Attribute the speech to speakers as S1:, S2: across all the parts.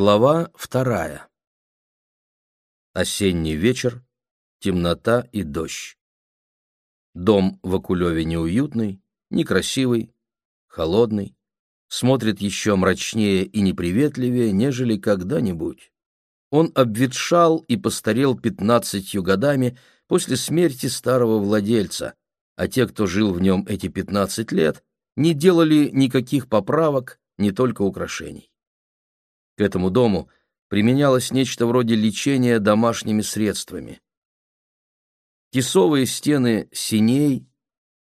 S1: Глава вторая. Осенний вечер, темнота и дождь. Дом в Акулеве неуютный, некрасивый, холодный, смотрит еще мрачнее и неприветливее, нежели когда-нибудь. Он обветшал и постарел пятнадцатью годами после смерти старого владельца, а те, кто жил в нем эти пятнадцать лет, не делали никаких поправок, не только украшений. К этому дому применялось нечто вроде лечения домашними средствами. Тесовые стены синей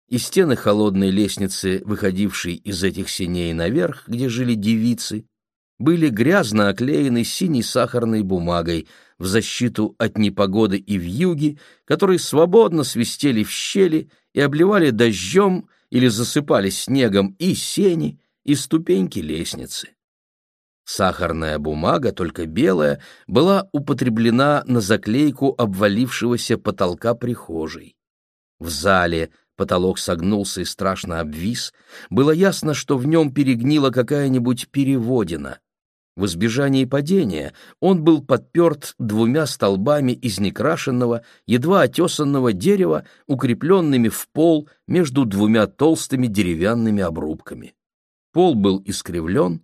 S1: и стены холодной лестницы, выходившей из этих синей наверх, где жили девицы, были грязно оклеены синей сахарной бумагой в защиту от непогоды и вьюги, которые свободно свистели в щели и обливали дождем или засыпали снегом и сени, и ступеньки лестницы. Сахарная бумага, только белая, была употреблена на заклейку обвалившегося потолка прихожей. В зале потолок согнулся и страшно обвис. Было ясно, что в нем перегнила какая-нибудь переводина. В избежании падения он был подперт двумя столбами из некрашенного, едва отесанного дерева, укрепленными в пол между двумя толстыми деревянными обрубками. Пол был искривлен,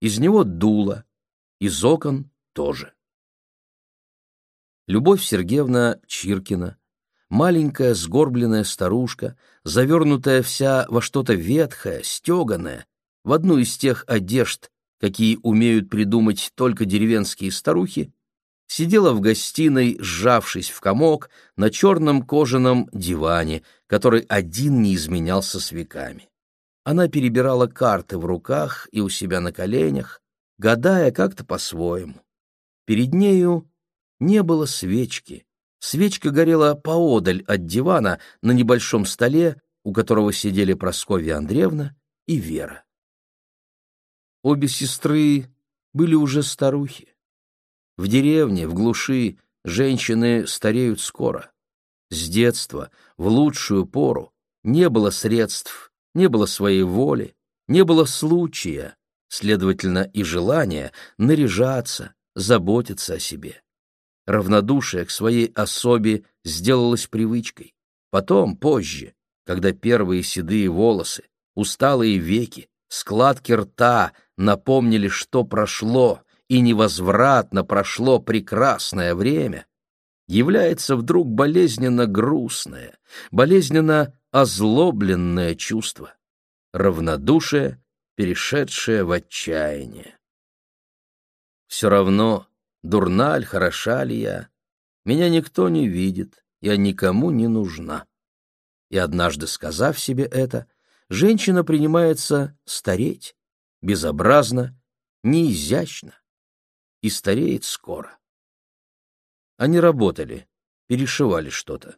S1: из него дуло, из окон тоже. Любовь Сергеевна Чиркина, маленькая сгорбленная старушка, завернутая вся во что-то ветхое, стеганое, в одну из тех одежд, какие умеют придумать только деревенские старухи, сидела в гостиной, сжавшись в комок, на черном кожаном диване, который один не изменялся с веками. Она перебирала карты в руках и у себя на коленях, гадая как-то по-своему. Перед нею не было свечки. Свечка горела поодаль от дивана на небольшом столе, у которого сидели Прасковья Андреевна и Вера. Обе сестры были уже старухи. В деревне, в глуши, женщины стареют скоро. С детства, в лучшую пору, не было средств не было своей воли, не было случая, следовательно, и желания наряжаться, заботиться о себе. Равнодушие к своей особе сделалось привычкой. Потом, позже, когда первые седые волосы, усталые веки, складки рта напомнили, что прошло и невозвратно прошло прекрасное время, является вдруг болезненно грустное, болезненно озлобленное чувство, равнодушие, перешедшее в отчаяние. Все равно, дурна ли, хороша ли я, меня никто не видит, я никому не нужна. И однажды, сказав себе это, женщина принимается стареть, безобразно, неизящно, и стареет скоро. Они работали, перешивали что-то.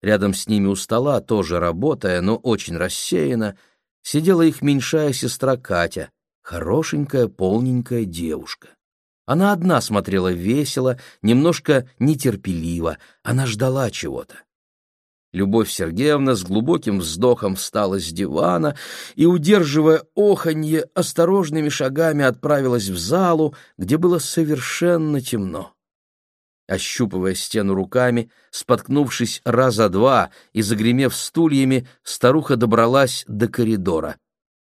S1: Рядом с ними у стола, тоже работая, но очень рассеянно, сидела их меньшая сестра Катя, хорошенькая, полненькая девушка. Она одна смотрела весело, немножко нетерпеливо, она ждала чего-то. Любовь Сергеевна с глубоким вздохом встала с дивана и, удерживая оханье, осторожными шагами отправилась в залу, где было совершенно темно. Ощупывая стену руками, споткнувшись раза два и загремев стульями, старуха добралась до коридора.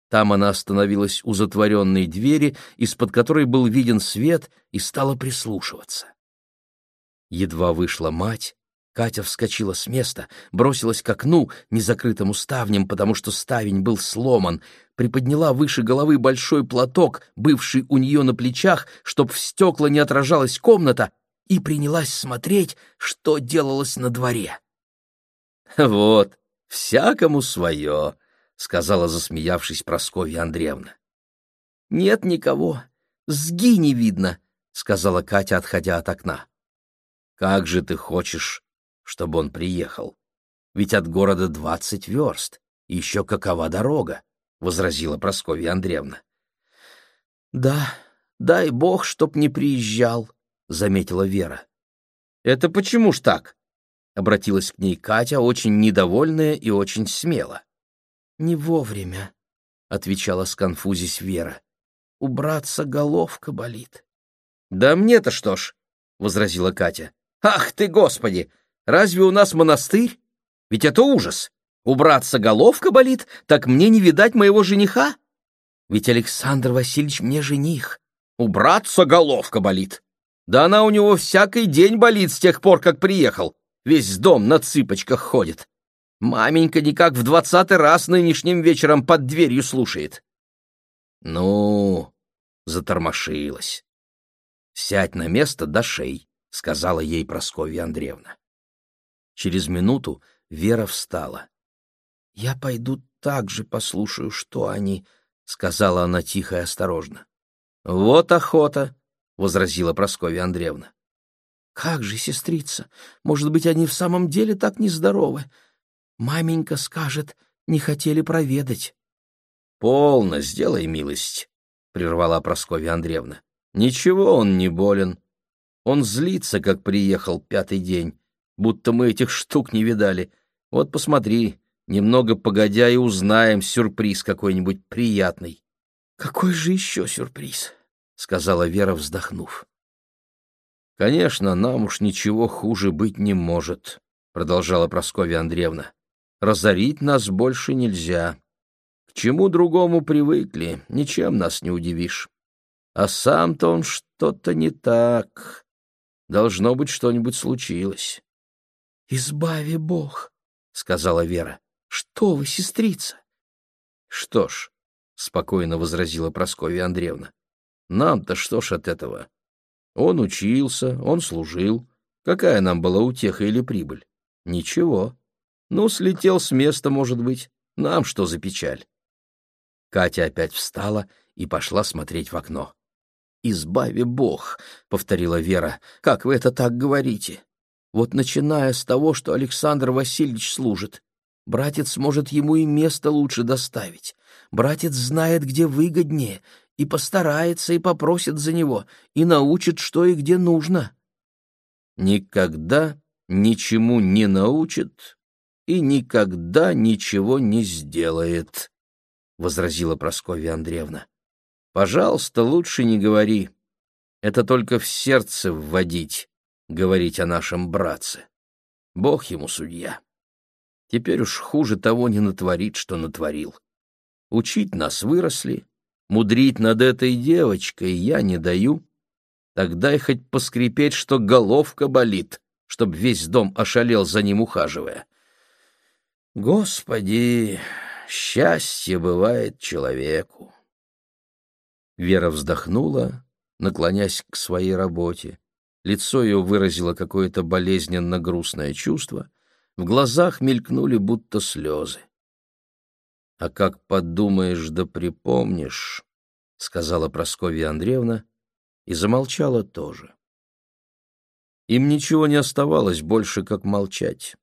S1: Там она остановилась у затворенной двери, из-под которой был виден свет, и стала прислушиваться. Едва вышла мать, Катя вскочила с места, бросилась к окну, незакрытому ставнем, потому что ставень был сломан, приподняла выше головы большой платок, бывший у нее на плечах, чтоб в стекла не отражалась комната, и принялась смотреть, что делалось на дворе. «Вот, всякому свое», — сказала, засмеявшись Прасковья Андреевна. «Нет никого, сги не видно», — сказала Катя, отходя от окна. «Как же ты хочешь, чтобы он приехал? Ведь от города двадцать верст, еще какова дорога», — возразила Прасковья Андреевна. «Да, дай бог, чтоб не приезжал», — заметила Вера. «Это почему ж так?» — обратилась к ней Катя, очень недовольная и очень смело. «Не вовремя», — отвечала сконфузись Вера. «Убраться головка болит. «Да мне-то что ж», — возразила Катя. «Ах ты, Господи! Разве у нас монастырь? Ведь это ужас! Убраться головка болит, так мне не видать моего жениха? Ведь Александр Васильевич мне жених. Убраться головка болит. Да она у него всякий день болит с тех пор, как приехал. Весь дом на цыпочках ходит. Маменька никак в двадцатый раз нынешним вечером под дверью слушает. Ну, затормошилась. Сядь на место до шей, сказала ей Прасковья Андреевна. Через минуту Вера встала. «Я пойду так же послушаю, что они...» — сказала она тихо и осторожно. «Вот охота!» — возразила Прасковья Андреевна. «Как же, сестрица, может быть, они в самом деле так нездоровы? Маменька скажет, не хотели проведать». «Полно, сделай милость», — прервала Прасковья Андреевна. «Ничего он не болен. Он злится, как приехал пятый день, будто мы этих штук не видали. Вот посмотри, немного погодя и узнаем сюрприз какой-нибудь приятный». «Какой же еще сюрприз?» — сказала Вера, вздохнув. «Конечно, нам уж ничего хуже быть не может», — продолжала Прасковья Андреевна. «Разорить нас больше нельзя. К чему другому привыкли, ничем нас не удивишь. А сам-то он что-то не так. Должно быть, что-нибудь случилось». «Избави Бог», — сказала Вера. «Что вы, сестрица?» «Что ж», — спокойно возразила Прасковья Андреевна, — «нам-то что ж от этого? Он учился, он служил. Какая нам была утеха или прибыль? Ничего. Ну, слетел с места, может быть. Нам что за печаль?» Катя опять встала и пошла смотреть в окно. «Избави Бог», — повторила Вера, — «как вы это так говорите? Вот начиная с того, что Александр Васильевич служит, братец может ему и место лучше доставить. Братец знает, где выгоднее, и постарается, и попросит за него, и научит, что и где нужно. Никогда ничему не научит и никогда ничего не сделает, — возразила Прасковья Андреевна. — Пожалуйста, лучше не говори. Это только в сердце вводить, говорить о нашем братце. Бог ему судья. Теперь уж хуже того не натворит, что натворил. Учить нас выросли, Мудрить над этой девочкой я не даю. Тогда и хоть поскрипеть, что головка болит, чтоб весь дом ошалел за ним ухаживая. Господи, счастье бывает человеку. Вера вздохнула, наклонясь к своей работе. Лицо ее выразило какое-то болезненно грустное чувство, в глазах мелькнули будто слезы. А как подумаешь да припомнишь, — сказала Прасковья Андреевна и замолчала тоже. Им ничего не оставалось больше, как молчать.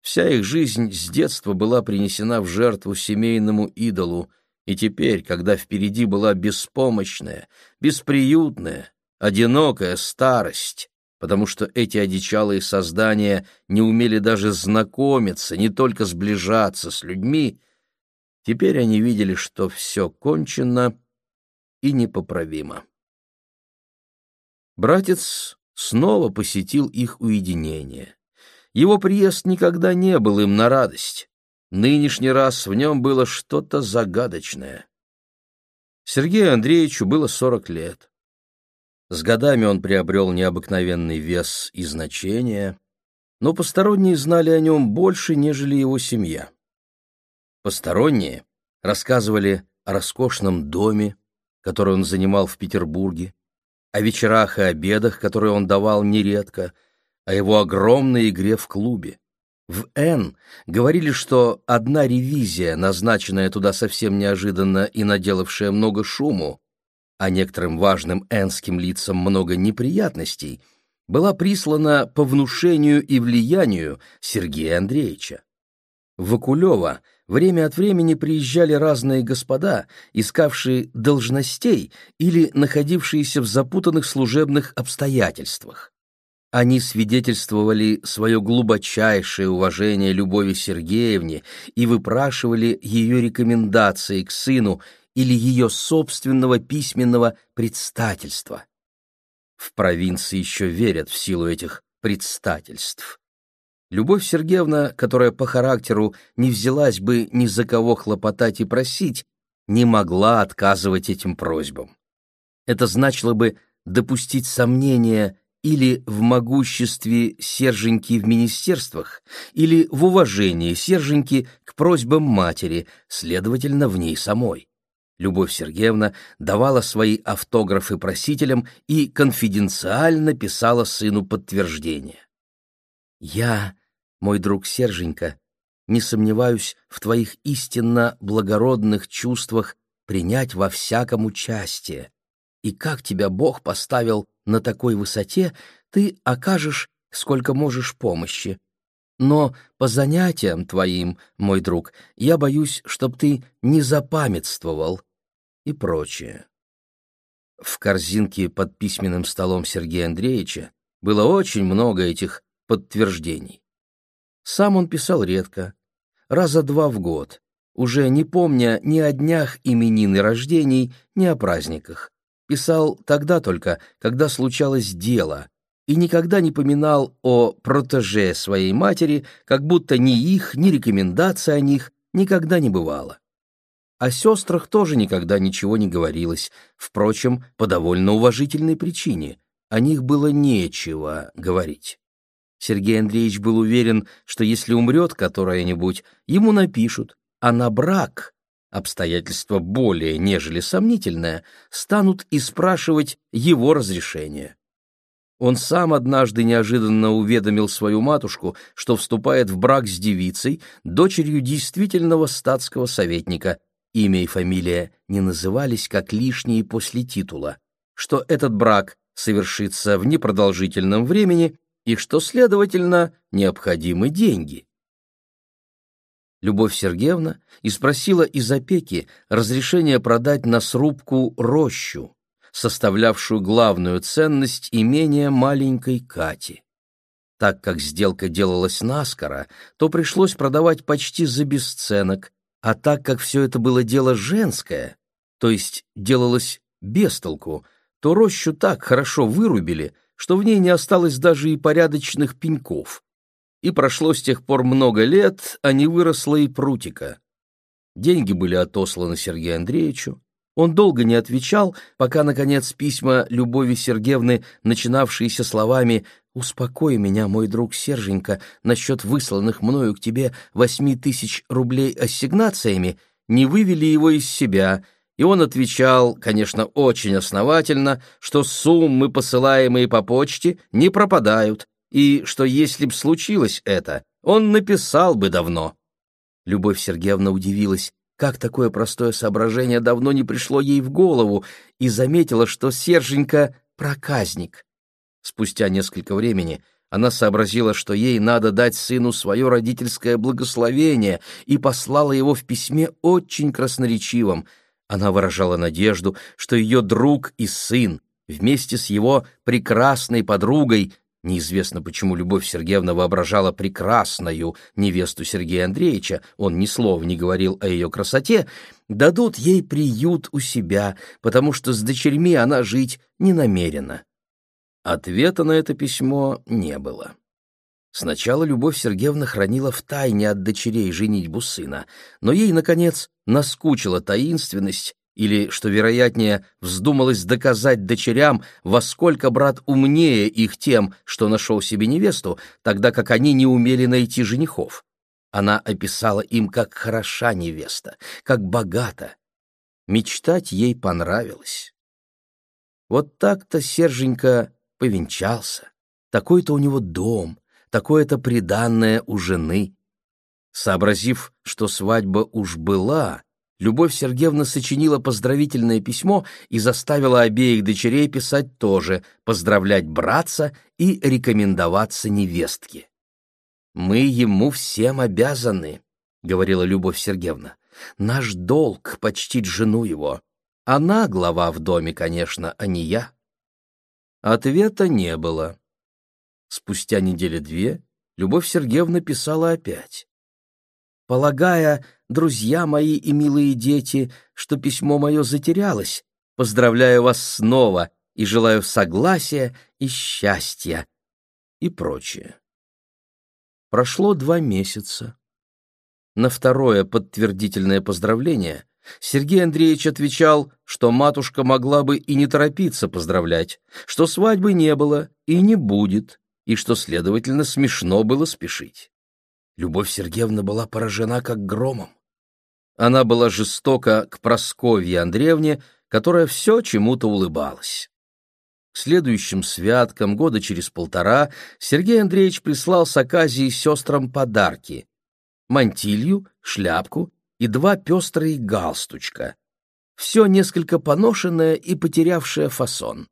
S1: Вся их жизнь с детства была принесена в жертву семейному идолу, и теперь, когда впереди была беспомощная, бесприютная, одинокая старость, потому что эти одичалые создания не умели даже знакомиться, не только сближаться с людьми, Теперь они видели, что все кончено и непоправимо. Братец снова посетил их уединение. Его приезд никогда не был им на радость. Нынешний раз в нем было что-то загадочное. Сергею Андреевичу было сорок лет. С годами он приобрел необыкновенный вес и значение, но посторонние знали о нем больше, нежели его семья. Посторонние рассказывали о роскошном доме, который он занимал в Петербурге, о вечерах и обедах, которые он давал нередко, о его огромной игре в клубе. В «Н» говорили, что одна ревизия, назначенная туда совсем неожиданно и наделавшая много шуму, а некоторым важным энским лицам много неприятностей, была прислана по внушению и влиянию Сергея Андреевича. В Акулево время от времени приезжали разные господа, искавшие должностей или находившиеся в запутанных служебных обстоятельствах. Они свидетельствовали свое глубочайшее уважение Любови Сергеевне и выпрашивали ее рекомендации к сыну или ее собственного письменного предстательства. В провинции еще верят в силу этих предстательств. Любовь Сергеевна, которая по характеру не взялась бы ни за кого хлопотать и просить, не могла отказывать этим просьбам. Это значило бы допустить сомнения или в могуществе Серженьки в министерствах, или в уважении Серженьки к просьбам матери, следовательно, в ней самой. Любовь Сергеевна давала свои автографы просителям и конфиденциально писала сыну подтверждение. «Я, мой друг Серженька, не сомневаюсь в твоих истинно благородных чувствах принять во всяком участие, и как тебя Бог поставил на такой высоте, ты окажешь, сколько можешь помощи. Но по занятиям твоим, мой друг, я боюсь, чтоб ты не запамятствовал и прочее. В корзинке под письменным столом Сергея Андреевича было очень много этих подтверждений. Сам он писал редко, раза два в год, уже не помня ни о днях именин и рождений, ни о праздниках. Писал тогда только, когда случалось дело, и никогда не поминал о протеже своей матери, как будто ни их, ни рекомендаций о них никогда не бывало. О сестрах тоже никогда ничего не говорилось, впрочем, по довольно уважительной причине. О них было нечего говорить. Сергей Андреевич был уверен, что если умрет которая-нибудь, ему напишут, а на брак обстоятельства более нежели сомнительное, станут и спрашивать его разрешения. Он сам однажды неожиданно уведомил свою матушку, что вступает в брак с девицей, дочерью действительного статского советника. Имя и фамилия не назывались как лишние после титула, что этот брак совершится в непродолжительном времени и что, следовательно, необходимы деньги. Любовь Сергеевна и спросила из опеки разрешения продать на срубку рощу, составлявшую главную ценность имения маленькой Кати. Так как сделка делалась наскоро, то пришлось продавать почти за бесценок, а так как все это было дело женское, то есть делалось без толку, то рощу так хорошо вырубили, что в ней не осталось даже и порядочных пеньков и прошло с тех пор много лет, а не выросла и прутика. Деньги были отосланы Сергею Андреевичу. Он долго не отвечал, пока, наконец, письма Любови Сергеевны, начинавшиеся словами «Успокой меня, мой друг Серженька, насчет высланных мною к тебе восьми тысяч рублей ассигнациями», не вывели его из себя, и он отвечал, конечно, очень основательно, что суммы, посылаемые по почте, не пропадают, и что если б случилось это, он написал бы давно. Любовь Сергеевна удивилась, как такое простое соображение давно не пришло ей в голову, и заметила, что Серженька — проказник. Спустя несколько времени она сообразила, что ей надо дать сыну свое родительское благословение, и послала его в письме очень красноречивом. Она выражала надежду, что ее друг и сын вместе с его прекрасной подругой Неизвестно, почему Любовь Сергеевна воображала прекрасною невесту Сергея Андреевича, он ни слова не говорил о ее красоте, дадут ей приют у себя, потому что с дочерьми она жить не намерена. Ответа на это письмо не было. Сначала Любовь Сергеевна хранила в тайне от дочерей женитьбу сына, но ей, наконец, наскучила таинственность, или, что вероятнее, вздумалось доказать дочерям, во сколько брат умнее их тем, что нашел себе невесту, тогда как они не умели найти женихов. Она описала им, как хороша невеста, как богата. Мечтать ей понравилось. Вот так-то Серженька повенчался. Такой-то у него дом, такое-то приданное у жены. Сообразив, что свадьба уж была, Любовь Сергеевна сочинила поздравительное письмо и заставила обеих дочерей писать тоже, поздравлять братца и рекомендоваться невестке. «Мы ему всем обязаны», — говорила Любовь Сергеевна. «Наш долг — почтить жену его. Она глава в доме, конечно, а не я». Ответа не было. Спустя недели две Любовь Сергеевна писала опять. Полагая, друзья мои и милые дети, что письмо мое затерялось, поздравляю вас снова и желаю согласия и счастья и прочее. Прошло два месяца. На второе подтвердительное поздравление Сергей Андреевич отвечал, что матушка могла бы и не торопиться поздравлять, что свадьбы не было и не будет, и что, следовательно, смешно было спешить. Любовь Сергеевна была поражена как громом. Она была жестока к Просковье Андреевне, которая все чему-то улыбалась. К следующим святкам, года через полтора, Сергей Андреевич прислал с Аказии сестрам подарки — мантилью, шляпку и два пестрые галстучка. Все несколько поношенное и потерявшее фасон.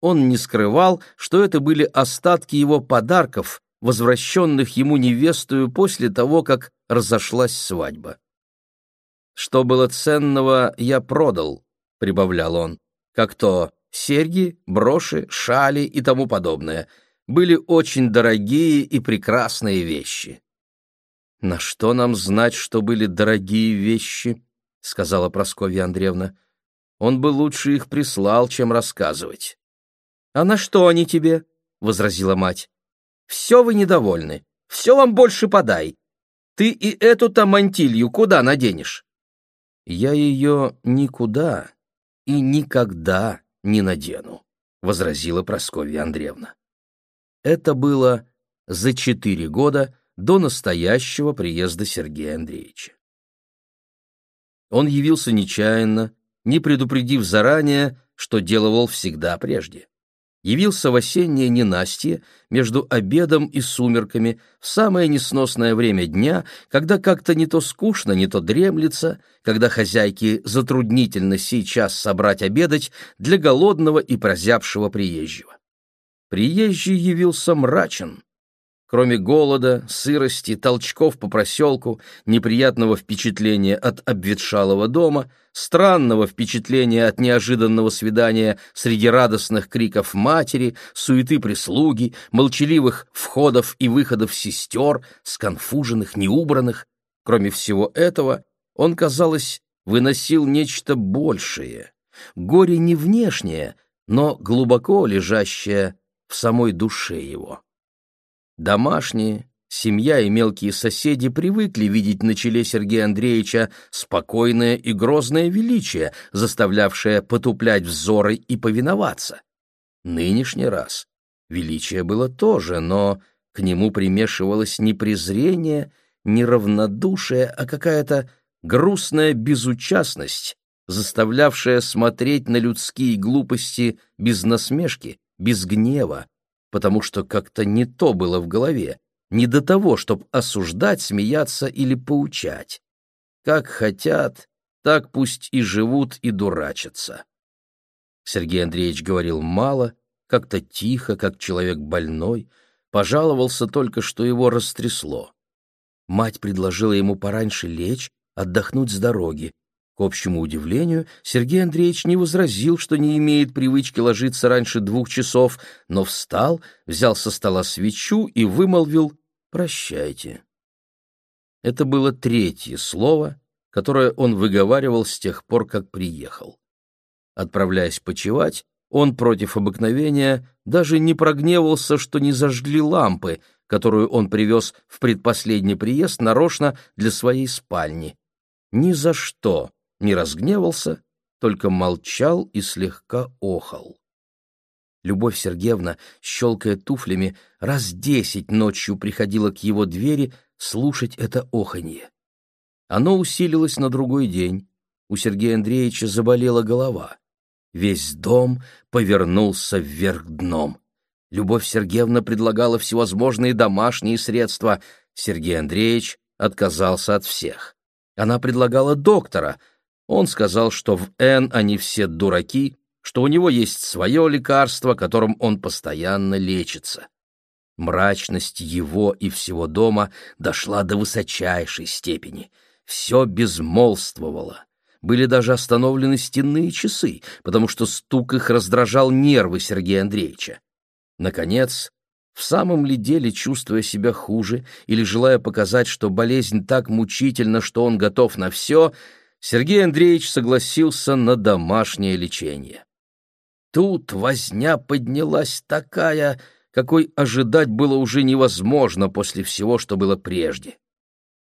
S1: Он не скрывал, что это были остатки его подарков, возвращенных ему невестою после того, как разошлась свадьба. «Что было ценного, я продал», — прибавлял он, — «как то серьги, броши, шали и тому подобное. Были очень дорогие и прекрасные вещи. «На что нам знать, что были дорогие вещи?» — сказала Прасковья Андреевна. «Он бы лучше их прислал, чем рассказывать». «А на что они тебе?» — возразила мать. «Все вы недовольны. Все вам больше подай. Ты и эту-то мантилью куда наденешь?» «Я ее никуда и никогда не надену», — возразила Прасковья Андреевна. Это было за четыре года до настоящего приезда Сергея Андреевича. Он явился нечаянно, не предупредив заранее, что делал всегда прежде явился в осеннее ненастье между обедом и сумерками в самое несносное время дня, когда как-то не то скучно, не то дремлется, когда хозяйке затруднительно сейчас собрать обедать для голодного и прозябшего приезжего. Приезжий явился мрачен, Кроме голода, сырости, толчков по проселку, неприятного впечатления от обветшалого дома, странного впечатления от неожиданного свидания среди радостных криков матери, суеты прислуги, молчаливых входов и выходов сестер, сконфуженных, неубранных, кроме всего этого, он, казалось, выносил нечто большее, горе не внешнее, но глубоко лежащее в самой душе его. Домашние, семья и мелкие соседи привыкли видеть на челе Сергея Андреевича спокойное и грозное величие, заставлявшее потуплять взоры и повиноваться. Нынешний раз величие было тоже, но к нему примешивалось не презрение, не равнодушие, а какая-то грустная безучастность, заставлявшая смотреть на людские глупости без насмешки, без гнева, потому что как-то не то было в голове, не до того, чтобы осуждать, смеяться или поучать. Как хотят, так пусть и живут и дурачатся. Сергей Андреевич говорил мало, как-то тихо, как человек больной, пожаловался только, что его растрясло. Мать предложила ему пораньше лечь, отдохнуть с дороги, к общему удивлению, Сергей Андреевич не возразил, что не имеет привычки ложиться раньше двух часов, но встал, взял со стола свечу и вымолвил «Прощайте». Это было третье слово, которое он выговаривал с тех пор, как приехал. Отправляясь почевать, он против обыкновения даже не прогневался, что не зажгли лампы, которую он привез в предпоследний приезд нарочно для своей спальни. Ни за что не разгневался, только молчал и слегка охал. Любовь Сергеевна, щелкая туфлями, раз десять ночью приходила к его двери слушать это оханье. Оно усилилось на другой день. У Сергея Андреевича заболела голова. Весь дом повернулся вверх дном. Любовь Сергеевна предлагала всевозможные домашние средства. Сергей Андреевич отказался от всех. Она предлагала доктора — он сказал, что в Н они все дураки, что у него есть свое лекарство, которым он постоянно лечится. Мрачность его и всего дома дошла до высочайшей степени. Все безмолвствовало. Были даже остановлены стенные часы, потому что стук их раздражал нервы Сергея Андреевича. Наконец, в самом ли деле, чувствуя себя хуже или желая показать, что болезнь так мучительна, что он готов на все, Сергей Андреевич согласился на домашнее лечение. тут возня поднялась такая, какой ожидать было уже невозможно после всего, что было прежде.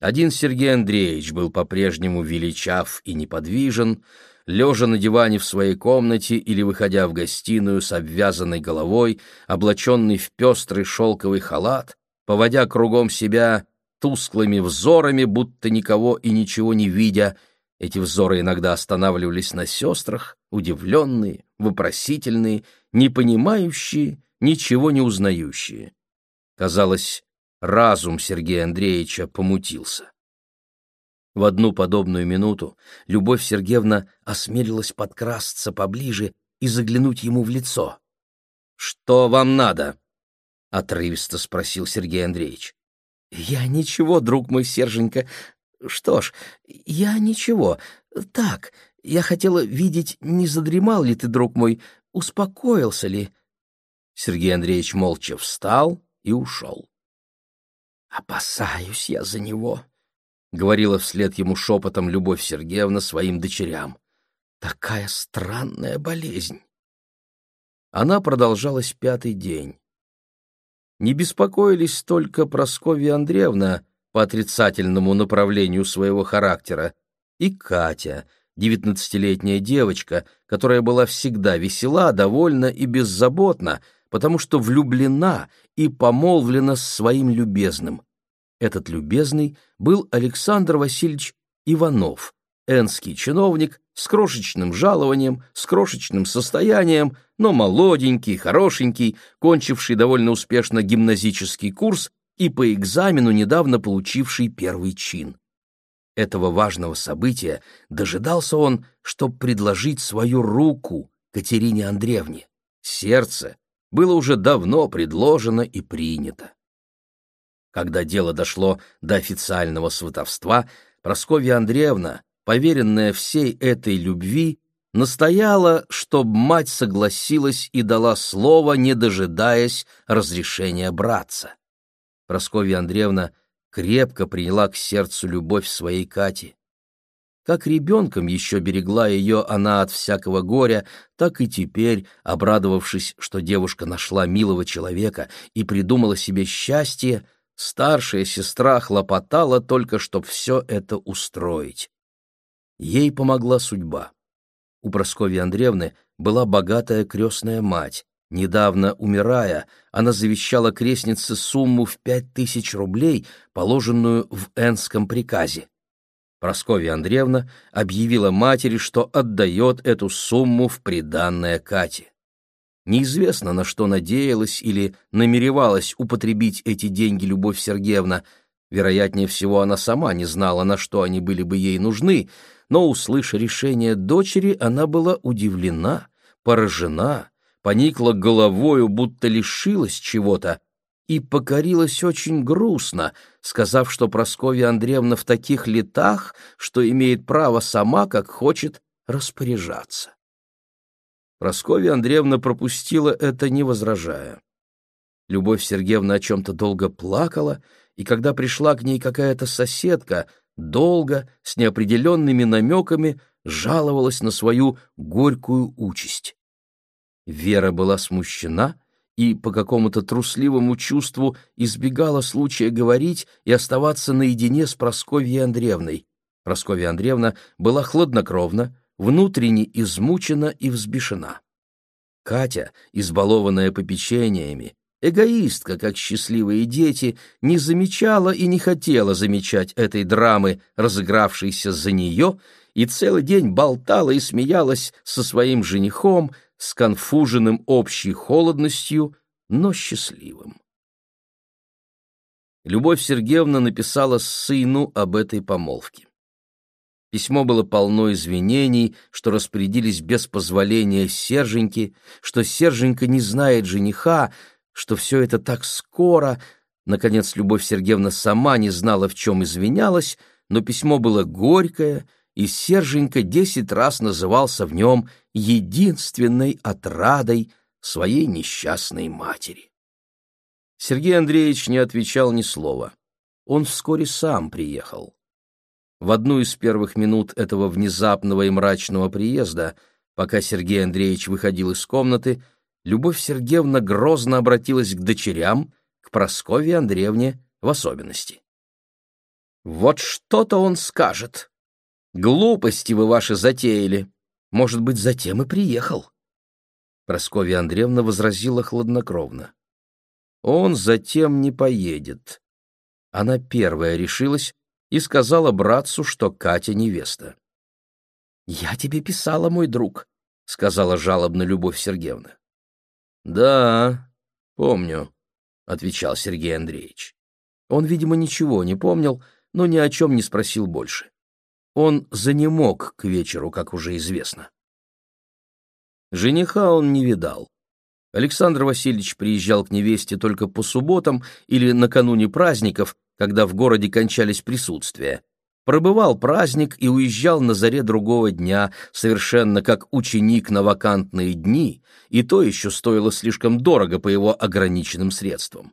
S1: Один Сергей Андреевич был по-прежнему величав и неподвижен, лежа на диване в своей комнате или выходя в гостиную с обвязанной головой, облаченный в пестрый шелковый халат, поводя кругом себя тусклыми взорами, будто никого и ничего не видя, эти взоры иногда останавливались на сестрах, удивленные, вопросительные, не понимающие, ничего не узнающие. Казалось, разум Сергея Андреевича помутился. В одну подобную минуту Любовь Сергеевна осмелилась подкрасться поближе и заглянуть ему в лицо. «Что вам надо?» — отрывисто спросил Сергей Андреевич. «Я ничего, друг мой Серженька. Что ж, я ничего. Так, я хотела видеть, не задремал ли ты, друг мой, успокоился ли?» Сергей Андреевич молча встал и ушел. «Опасаюсь я за него», — говорила вслед ему шепотом Любовь Сергеевна своим дочерям. «Такая странная болезнь». Она продолжалась пятый день. Не беспокоились только Прасковья Андреевна по отрицательному направлению своего характера и Катя, девятнадцатилетняя девочка, которая была всегда весела, довольна и беззаботна, потому что влюблена и помолвлена с своим любезным. Этот любезный был Александр Васильевич Иванов, энский чиновник с крошечным жалованием, с крошечным состоянием, но молоденький, хорошенький, кончивший довольно успешно гимназический курс и по экзамену недавно получивший первый чин. Этого важного события дожидался он, чтобы предложить свою руку Катерине Андреевне. Сердце, было уже давно предложено и принято. Когда дело дошло до официального сватовства, Прасковья Андреевна, поверенная всей этой любви, настояла, чтобы мать согласилась и дала слово, не дожидаясь разрешения браться. Прасковья Андреевна крепко приняла к сердцу любовь своей Кати. Как ребенком еще берегла ее она от всякого горя, так и теперь, обрадовавшись, что девушка нашла милого человека и придумала себе счастье, старшая сестра хлопотала только, чтоб все это устроить. Ей помогла судьба. У Прасковьи Андреевны была богатая крестная мать. Недавно умирая, она завещала крестнице сумму в пять тысяч рублей, положенную в Энском приказе. Прасковья Андреевна объявила матери, что отдает эту сумму в приданное Кате. Неизвестно, на что надеялась или намеревалась употребить эти деньги Любовь Сергеевна. Вероятнее всего, она сама не знала, на что они были бы ей нужны, но, услыша решение дочери, она была удивлена, поражена, поникла головою, будто лишилась чего-то, и покорилась очень грустно, сказав, что Прасковья Андреевна в таких летах, что имеет право сама, как хочет, распоряжаться. Прасковья Андреевна пропустила это, не возражая. Любовь Сергеевна о чем-то долго плакала, и когда пришла к ней какая-то соседка, долго, с неопределенными намеками, жаловалась на свою горькую участь. Вера была смущена и по какому-то трусливому чувству избегала случая говорить и оставаться наедине с Прасковьей Андреевной. Прасковья Андреевна была хладнокровна, внутренне измучена и взбешена. Катя, избалованная попечениями, эгоистка, как счастливые дети, не замечала и не хотела замечать этой драмы, разыгравшейся за нее, и целый день болтала и смеялась со своим женихом, сконфуженным общей холодностью, но счастливым. Любовь Сергеевна написала сыну об этой помолвке. Письмо было полно извинений, что распорядились без позволения Серженьки, что Серженька не знает жениха, что все это так скоро. Наконец, Любовь Сергеевна сама не знала, в чем извинялась, но письмо было горькое — и Серженька десять раз назывался в нем единственной отрадой своей несчастной матери. Сергей Андреевич не отвечал ни слова. Он вскоре сам приехал. В одну из первых минут этого внезапного и мрачного приезда Пока Сергей Андреевич выходил из комнаты, Любовь Сергеевна грозно обратилась к дочерям, к Прасковье Андреевне в особенности. «Вот что-то он скажет. Глупости вы ваши затеяли. Может быть, затем и приехал». Прасковья Андреевна возразила хладнокровно. «Он затем не поедет». Она первая решилась и сказала братцу, что Катя невеста. «Я тебе писала, мой друг», — сказала жалобно Любовь Сергеевна. «Да, помню», — отвечал Сергей Андреевич. Он, видимо, ничего не помнил, но ни о чем не спросил больше. Он занемог к вечеру, как уже известно. Жениха он не видал. Александр Васильевич приезжал к невесте только по субботам или накануне праздников, когда в городе кончались присутствия, пробывал праздник и уезжал на заре другого дня, совершенно как ученик на вакантные дни, и то еще стоило слишком дорого по его ограниченным средствам.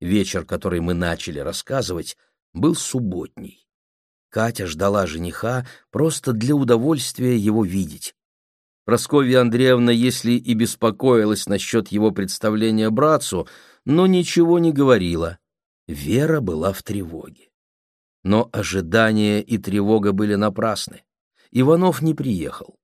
S1: Вечер, который мы начали рассказывать, был субботний. Катя ждала жениха просто для удовольствия его видеть. Просковья Андреевна, если и беспокоилась насчет его представления братцу, но ничего не говорила. Вера была в тревоге. Но ожидание и тревога были напрасны. Иванов не приехал.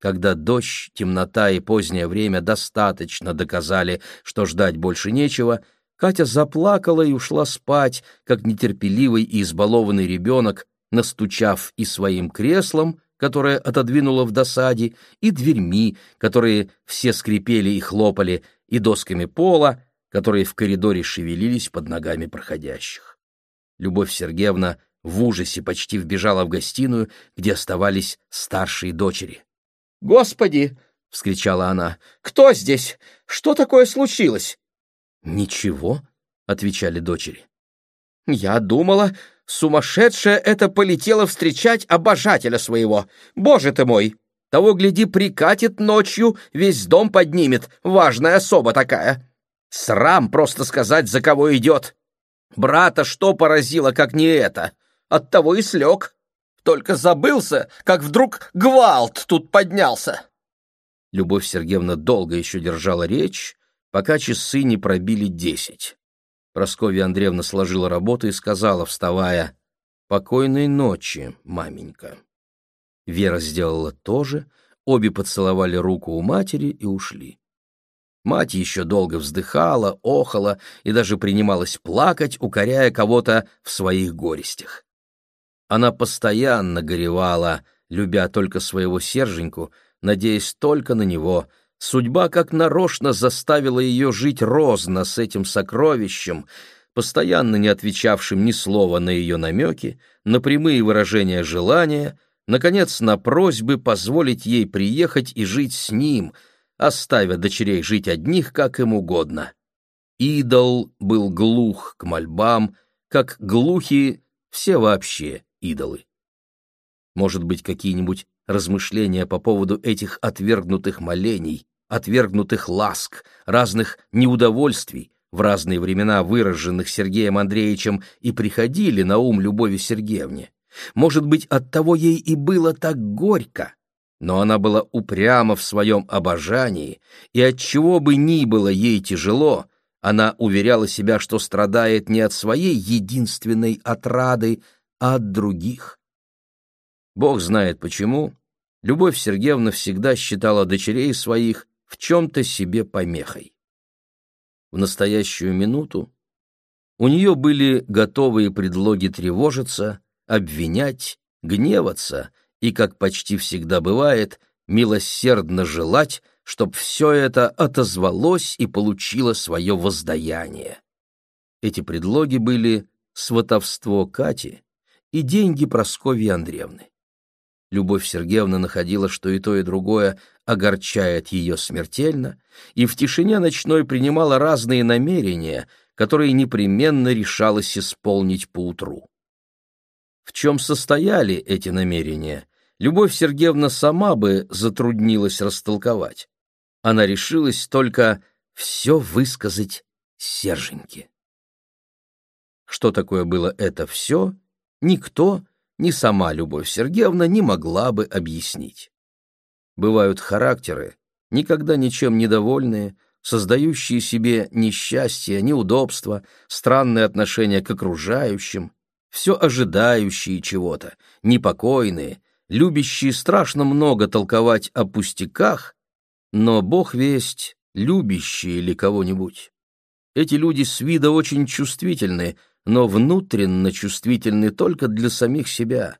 S1: Когда дождь, темнота и позднее время достаточно доказали, что ждать больше нечего, Катя заплакала и ушла спать, как нетерпеливый и избалованный ребенок, настучав и своим креслом, которое отодвинула в досаде, и дверьми, которые все скрипели и хлопали, и досками пола, которые в коридоре шевелились под ногами проходящих. Любовь Сергеевна в ужасе почти вбежала в гостиную, где оставались старшие дочери.
S2: «Господи!» — вскричала она. «Кто здесь? Что такое случилось?»
S1: «Ничего», — отвечали дочери.
S2: «Я думала, сумасшедшая это полетела встречать обожателя своего. Боже ты мой! Того, гляди, прикатит ночью, весь дом поднимет, важная особа такая. Срам просто сказать, за кого идет. Брата что поразило, как не это? Оттого и слег. Только забылся, как вдруг гвалт тут поднялся.
S1: Любовь Сергеевна долго еще держала речь, пока часы не пробили десять. Прасковья Андреевна сложила работу и сказала, вставая, «Покойной ночи, маменька». Вера сделала то же, обе поцеловали руку у матери и ушли. Мать еще долго вздыхала, охала и даже принималась плакать, укоряя кого-то в своих горестях. Она постоянно горевала, любя только своего Серженьку, надеясь только на него. Судьба как нарочно заставила ее жить розно с этим сокровищем, постоянно не отвечавшим ни слова на ее намеки, на прямые выражения желания, наконец, на просьбы позволить ей приехать и жить с ним — оставя дочерей жить одних, как им угодно. Идол был глух к мольбам, как глухи все вообще идолы. Может быть, какие-нибудь размышления по поводу этих отвергнутых молений, отвергнутых ласк, разных неудовольствий, в разные времена выраженных Сергеем Андреевичем и приходили на ум Любови Сергеевне. Может быть, оттого ей и было так горько, но она была упряма в своем обожании, и от чего бы ни было ей тяжело, она уверяла себя, что страдает не от своей единственной отрады, а от других. Бог знает почему, Любовь Сергеевна всегда считала дочерей своих в чем-то себе помехой. В настоящую минуту у нее были готовые предлоги тревожиться, обвинять, гневаться — и, как почти всегда бывает, милосердно желать, чтоб все это отозвалось и получило свое воздаяние. Эти предлоги были сватовство Кати и деньги Прасковьи Андреевны. Любовь Сергеевна находила, что и то, и другое огорчает ее смертельно, и в тишине ночной принимала разные намерения, которые непременно решалась исполнить поутру. В чем состояли эти намерения, Любовь Сергеевна сама бы затруднилась растолковать. Она решилась только все высказать Серженьке. Что такое было это все, никто, ни сама Любовь Сергеевна не могла бы объяснить. Бывают характеры, никогда ничем недовольные, создающие себе несчастье, неудобства, странные отношения к окружающим, все ожидающие чего-то, непокойные, любящие страшно много толковать о пустяках, но Бог весть, любящие ли кого-нибудь. Эти люди с вида очень чувствительны, но внутренно чувствительны только для самих себя.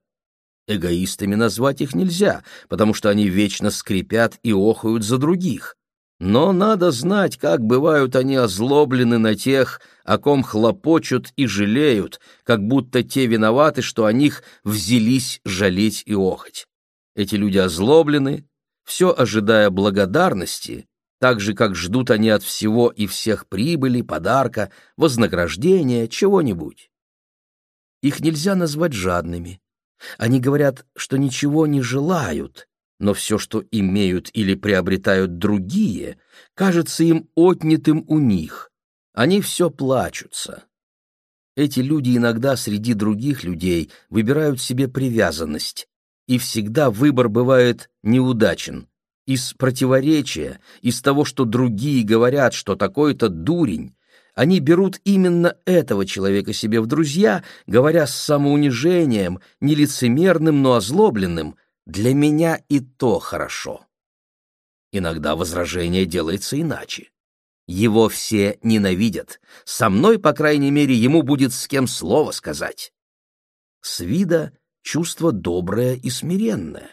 S1: Эгоистами назвать их нельзя, потому что они вечно скрипят и охают за других. Но надо знать, как бывают они озлоблены на тех, о ком хлопочут и жалеют, как будто те виноваты, что о них взялись жалеть и охоть. Эти люди озлоблены, все ожидая благодарности, так же, как ждут они от всего и всех прибыли, подарка, вознаграждения, чего-нибудь. Их нельзя назвать жадными. Они говорят, что ничего не желают, но все, что имеют или приобретают другие, кажется им отнятым у них. Они все плачутся. Эти люди иногда среди других людей выбирают себе привязанность, и всегда выбор бывает неудачен. Из противоречия, из того, что другие говорят, что такой-то дурень, они берут именно этого человека себе в друзья, говоря с самоунижением, не лицемерным, но озлобленным, «для меня и то хорошо». Иногда возражение делается иначе. Его все ненавидят. Со мной, по крайней мере, ему будет с кем слово сказать. С вида чувство доброе и смиренное.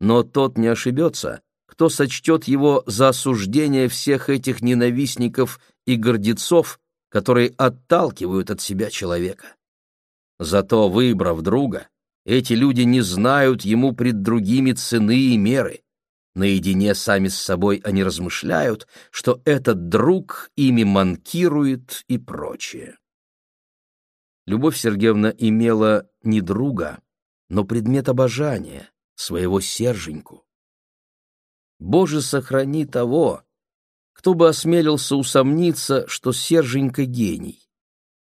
S1: Но тот не ошибется, кто сочтет его за осуждение всех этих ненавистников и гордецов, которые отталкивают от себя человека. Зато, выбрав друга, эти люди не знают ему пред другими цены и меры. Наедине сами с собой они размышляют, что этот друг ими манкирует и прочее. Любовь Сергеевна имела не друга, но предмет обожания, своего Серженьку. Боже, сохрани того, кто бы осмелился усомниться, что Серженька гений.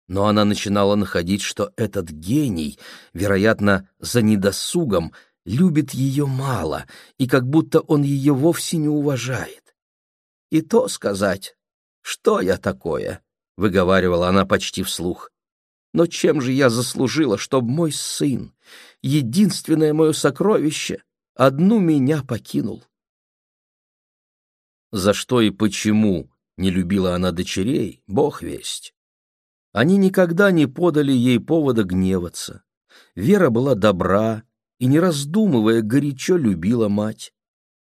S1: Но она начинала находить, что этот гений, вероятно, за недосугом, любит ее мало, и как будто он ее вовсе не уважает. И то сказать, что я такое, — выговаривала она почти вслух. Но чем же я заслужила, чтоб мой сын, единственное мое сокровище, одну меня покинул? За что и почему не любила она дочерей, бог весть. Они никогда не подали ей повода гневаться. Вера была добра и, не раздумывая, горячо любила мать.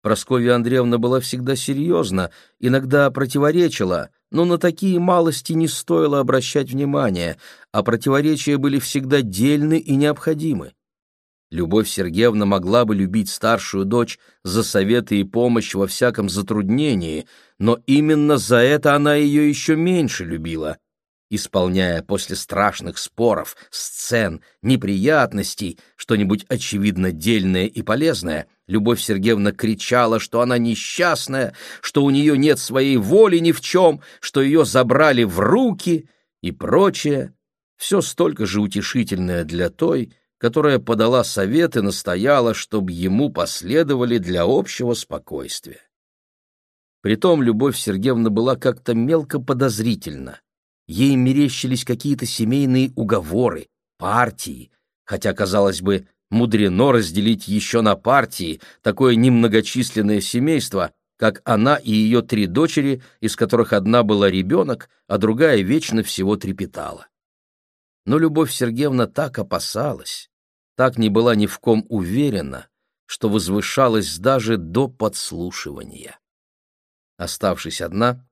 S1: Прасковья Андреевна была всегда серьезна, иногда противоречила, но на такие малости не стоило обращать внимания, а противоречия были всегда дельны и необходимы. Любовь Сергеевна могла бы любить старшую дочь за советы и помощь во всяком затруднении, но именно за это она ее еще меньше любила, исполняя после страшных споров, сцен, неприятностей что-нибудь очевидно дельное и полезное, Любовь Сергеевна кричала, что она несчастная, что у нее нет своей воли ни в чем, что ее забрали в руки и прочее, все столько же утешительное для той, которая подала совет и настояла, чтобы ему последовали для общего спокойствия. Притом Любовь Сергеевна была как-то мелко подозрительна. Ей мерещились какие-то семейные уговоры, партии, хотя, казалось бы, мудрено разделить еще на партии такое немногочисленное семейство, как она и ее три дочери, из которых одна была ребенок, а другая вечно всего трепетала. Но Любовь Сергеевна так опасалась, так не была ни в ком уверена, что возвышалась даже до подслушивания. Оставшись одна,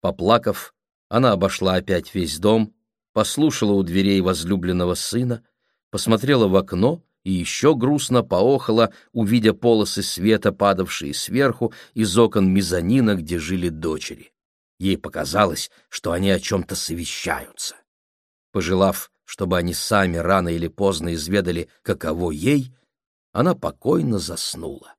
S1: поплакав, она обошла опять весь дом, послушала у дверей возлюбленного сына, посмотрела в окно и еще грустно поохала, увидя полосы света, падавшие сверху из окон мезонина, где жили дочери. Ей показалось, что они о чем-то совещаются. Пожелав чтобы они сами рано или поздно изведали, каково ей, она покойно заснула.